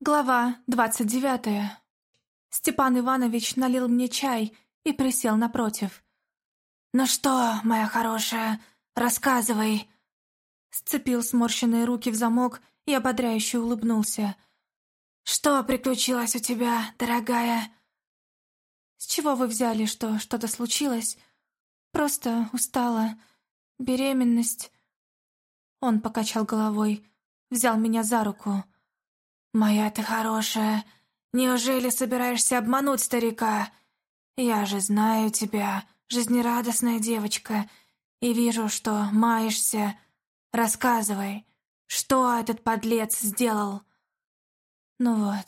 Глава двадцать девятая. Степан Иванович налил мне чай и присел напротив. «Ну что, моя хорошая, рассказывай!» Сцепил сморщенные руки в замок и ободряюще улыбнулся. «Что приключилось у тебя, дорогая?» «С чего вы взяли, что что-то случилось? Просто устала. Беременность...» Он покачал головой, взял меня за руку. «Моя ты хорошая, неужели собираешься обмануть старика? Я же знаю тебя, жизнерадостная девочка, и вижу, что маешься. Рассказывай, что этот подлец сделал?» Ну вот.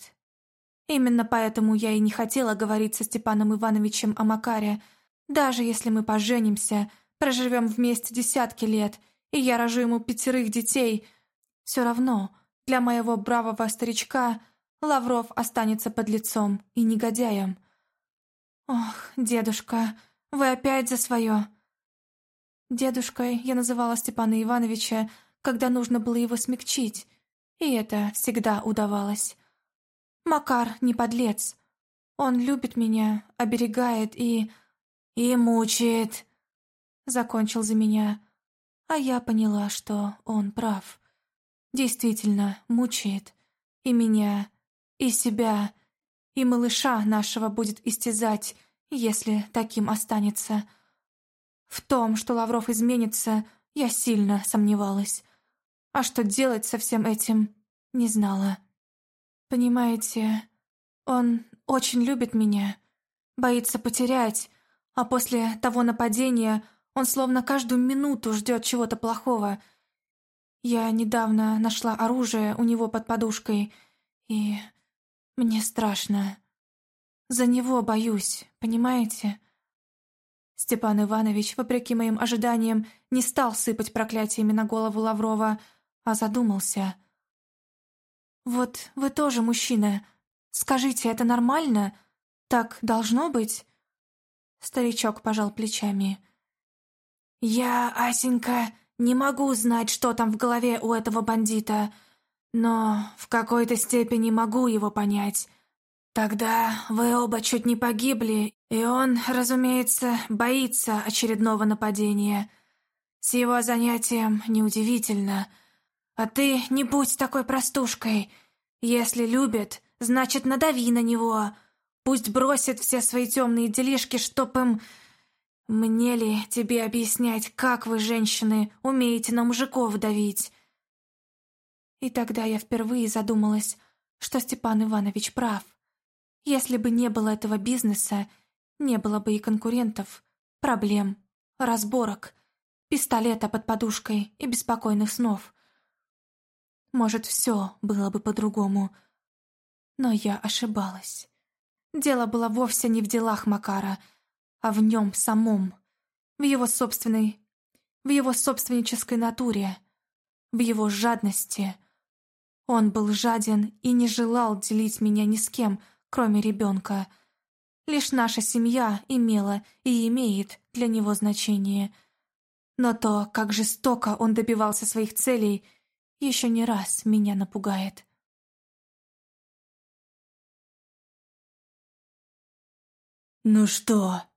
Именно поэтому я и не хотела говорить со Степаном Ивановичем о Макаре. Даже если мы поженимся, проживем вместе десятки лет, и я рожу ему пятерых детей, все равно для моего бравого старичка Лавров останется под лицом и негодяем. «Ох, дедушка, вы опять за свое!» Дедушкой я называла Степана Ивановича, когда нужно было его смягчить, и это всегда удавалось. Макар не подлец. Он любит меня, оберегает и... и мучает. Закончил за меня. А я поняла, что он прав действительно мучает. И меня, и себя, и малыша нашего будет истязать, если таким останется. В том, что Лавров изменится, я сильно сомневалась. А что делать со всем этим, не знала. Понимаете, он очень любит меня, боится потерять, а после того нападения он словно каждую минуту ждет чего-то плохого — я недавно нашла оружие у него под подушкой, и мне страшно. За него боюсь, понимаете? Степан Иванович, вопреки моим ожиданиям, не стал сыпать проклятиями на голову Лаврова, а задумался. «Вот вы тоже мужчина. Скажите, это нормально? Так должно быть?» Старичок пожал плечами. «Я, Асенька, не могу знать, что там в голове у этого бандита, но в какой-то степени могу его понять. Тогда вы оба чуть не погибли, и он, разумеется, боится очередного нападения. С его занятием неудивительно. А ты не будь такой простушкой. Если любит, значит, надави на него. Пусть бросит все свои темные делишки, чтоб им мне ли тебе объяснять, как вы, женщины, умеете на мужиков давить? И тогда я впервые задумалась, что Степан Иванович прав. Если бы не было этого бизнеса, не было бы и конкурентов, проблем, разборок, пистолета под подушкой и беспокойных снов. Может, все было бы по-другому. Но я ошибалась. Дело было вовсе не в делах Макара — а в нем самом, в его собственной, в его собственнической натуре, в его жадности. Он был жаден и не желал делить меня ни с кем, кроме ребенка. Лишь наша семья имела и имеет для него значение. Но то, как жестоко он добивался своих целей, еще не раз меня напугает. «Ну что,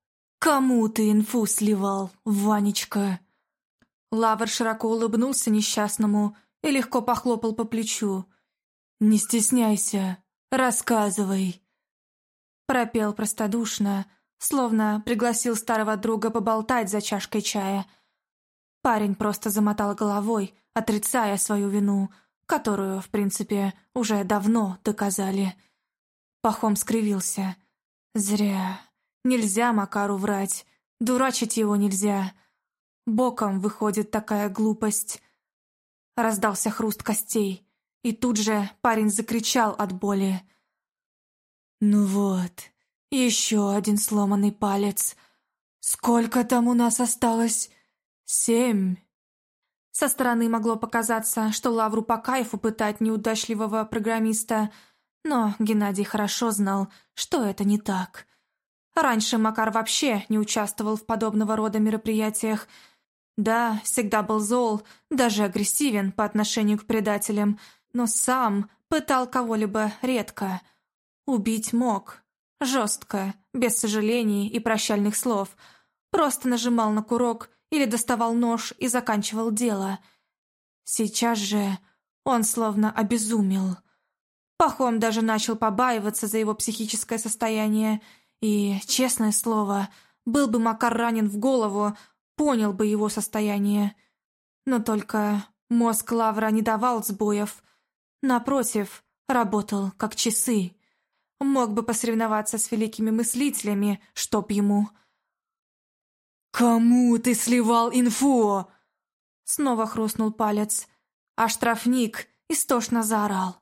«Кому ты инфу сливал, Ванечка?» Лавр широко улыбнулся несчастному и легко похлопал по плечу. «Не стесняйся, рассказывай!» Пропел простодушно, словно пригласил старого друга поболтать за чашкой чая. Парень просто замотал головой, отрицая свою вину, которую, в принципе, уже давно доказали. Пахом скривился. «Зря, Нельзя Макару врать, дурачить его нельзя. Боком выходит такая глупость. Раздался хруст костей, и тут же парень закричал от боли. «Ну вот, еще один сломанный палец. Сколько там у нас осталось? Семь?» Со стороны могло показаться, что Лавру по кайфу пытать неудачливого программиста, но Геннадий хорошо знал, что это не так. Раньше Макар вообще не участвовал в подобного рода мероприятиях. Да, всегда был зол, даже агрессивен по отношению к предателям, но сам Пытал кого-либо редко. Убить мог. Жестко, без сожалений и прощальных слов. Просто нажимал на курок или доставал нож и заканчивал дело. Сейчас же он словно обезумел. Пахом даже начал побаиваться за его психическое состояние, и, честное слово, был бы Макар ранен в голову, понял бы его состояние. Но только мозг Лавра не давал сбоев. Напротив, работал как часы. Мог бы посоревноваться с великими мыслителями, чтоб ему... «Кому ты сливал инфу?» Снова хрустнул палец, а штрафник истошно заорал.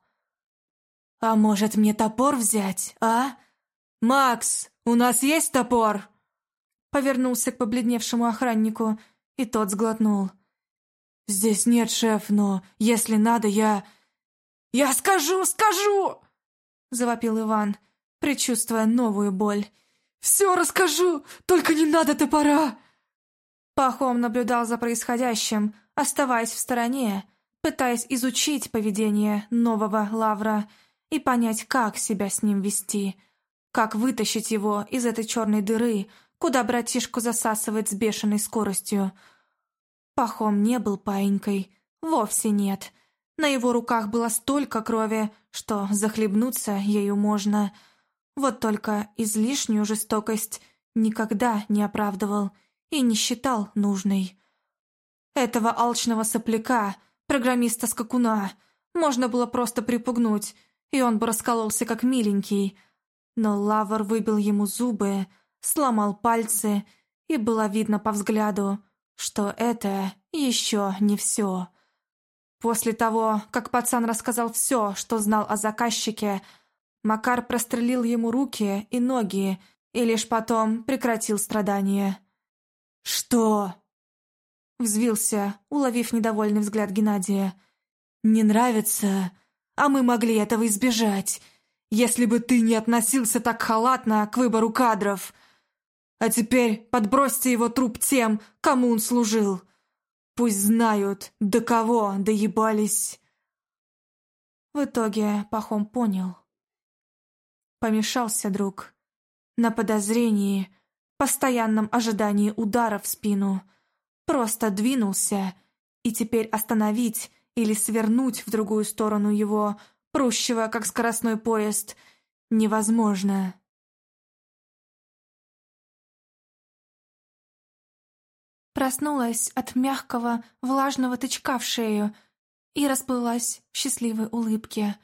«А может, мне топор взять, а? Макс, у нас есть топор?» Повернулся к побледневшему охраннику, и тот сглотнул. «Здесь нет, шеф, но если надо, я...» «Я скажу, скажу!» Завопил Иван, предчувствуя новую боль. «Все расскажу, только не надо топора!» Пахом наблюдал за происходящим, оставаясь в стороне, пытаясь изучить поведение нового Лавра и понять, как себя с ним вести, как вытащить его из этой черной дыры, куда братишку засасывает с бешеной скоростью. Пахом не был паинькой, вовсе нет. На его руках было столько крови, что захлебнуться ею можно. Вот только излишнюю жестокость никогда не оправдывал и не считал нужной. Этого алчного сопляка, программиста-скакуна, можно было просто припугнуть, и он бы раскололся как миленький. Но Лавр выбил ему зубы, сломал пальцы, и было видно по взгляду, что это еще не все. После того, как пацан рассказал все, что знал о заказчике, Макар прострелил ему руки и ноги и лишь потом прекратил страдания. «Что?» Взвился, уловив недовольный взгляд Геннадия. «Не нравится? А мы могли этого избежать, если бы ты не относился так халатно к выбору кадров. А теперь подбросьте его труп тем, кому он служил. Пусть знают, до кого доебались». В итоге Пахом понял. Помешался друг. На подозрении, постоянном ожидании удара в спину. Просто двинулся, и теперь остановить или свернуть в другую сторону его, прущего, как скоростной поезд, невозможно. Проснулась от мягкого, влажного тычка в шею и расплылась в счастливой улыбке.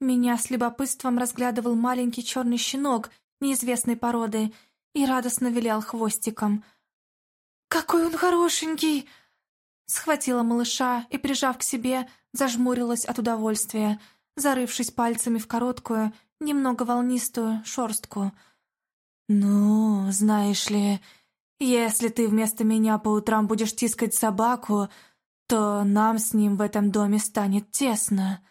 Меня с любопытством разглядывал маленький черный щенок неизвестной породы и радостно вилял хвостиком. «Какой он хорошенький!» Схватила малыша и, прижав к себе, зажмурилась от удовольствия, зарывшись пальцами в короткую, немного волнистую шорстку. «Ну, знаешь ли, если ты вместо меня по утрам будешь тискать собаку, то нам с ним в этом доме станет тесно».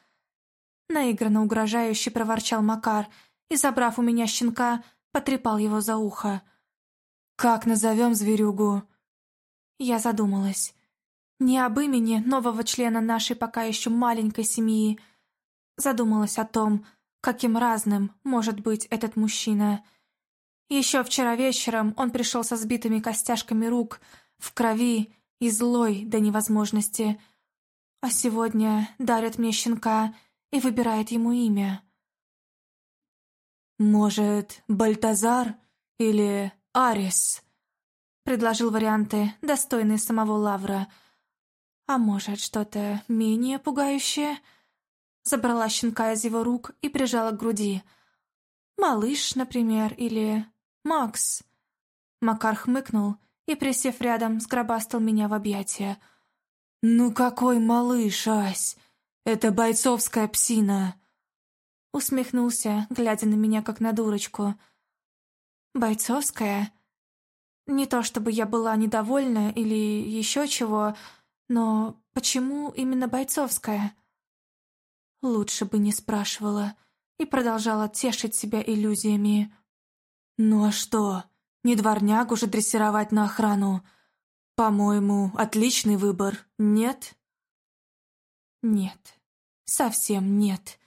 Наигранно угрожающе проворчал Макар и, забрав у меня щенка, потрепал его за ухо. «Как назовем зверюгу?» Я задумалась. Не об имени нового члена нашей пока еще маленькой семьи. Задумалась о том, каким разным может быть этот мужчина. Еще вчера вечером он пришел со сбитыми костяшками рук, в крови и злой до невозможности. А сегодня дарит мне щенка и выбирает ему имя. «Может, Бальтазар или Арис?» Предложил варианты, достойные самого Лавра — а может, что-то менее пугающее? Забрала щенка из его рук и прижала к груди. Малыш, например, или Макс. Макар хмыкнул и, присев рядом, сгробастал меня в объятия. «Ну какой малыш, Ась? Это бойцовская псина!» Усмехнулся, глядя на меня как на дурочку. «Бойцовская?» Не то чтобы я была недовольна или еще чего, но почему именно бойцовская? Лучше бы не спрашивала и продолжала тешить себя иллюзиями. «Ну а что, не дворняк уже дрессировать на охрану? По-моему, отличный выбор, нет?» «Нет, совсем нет.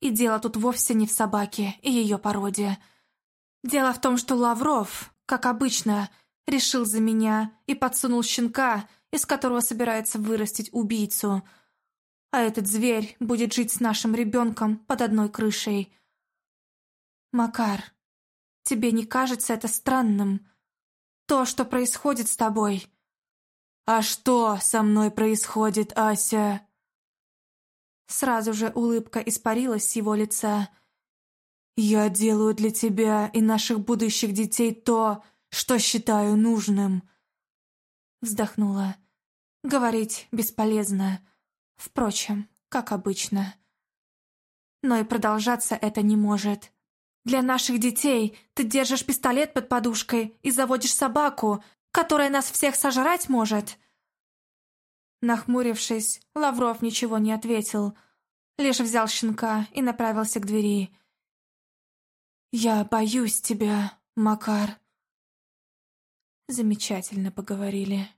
И дело тут вовсе не в собаке и ее породе. Дело в том, что Лавров, как обычно, решил за меня и подсунул щенка, из которого собирается вырастить убийцу. А этот зверь будет жить с нашим ребенком под одной крышей. Макар, тебе не кажется это странным? То, что происходит с тобой. А что со мной происходит, Ася? Сразу же улыбка испарилась с его лица. «Я делаю для тебя и наших будущих детей то, что считаю нужным». Вздохнула. Говорить бесполезно. Впрочем, как обычно. Но и продолжаться это не может. Для наших детей ты держишь пистолет под подушкой и заводишь собаку, которая нас всех сожрать может. Нахмурившись, Лавров ничего не ответил, лишь взял щенка и направился к двери. «Я боюсь тебя, Макар». Замечательно поговорили.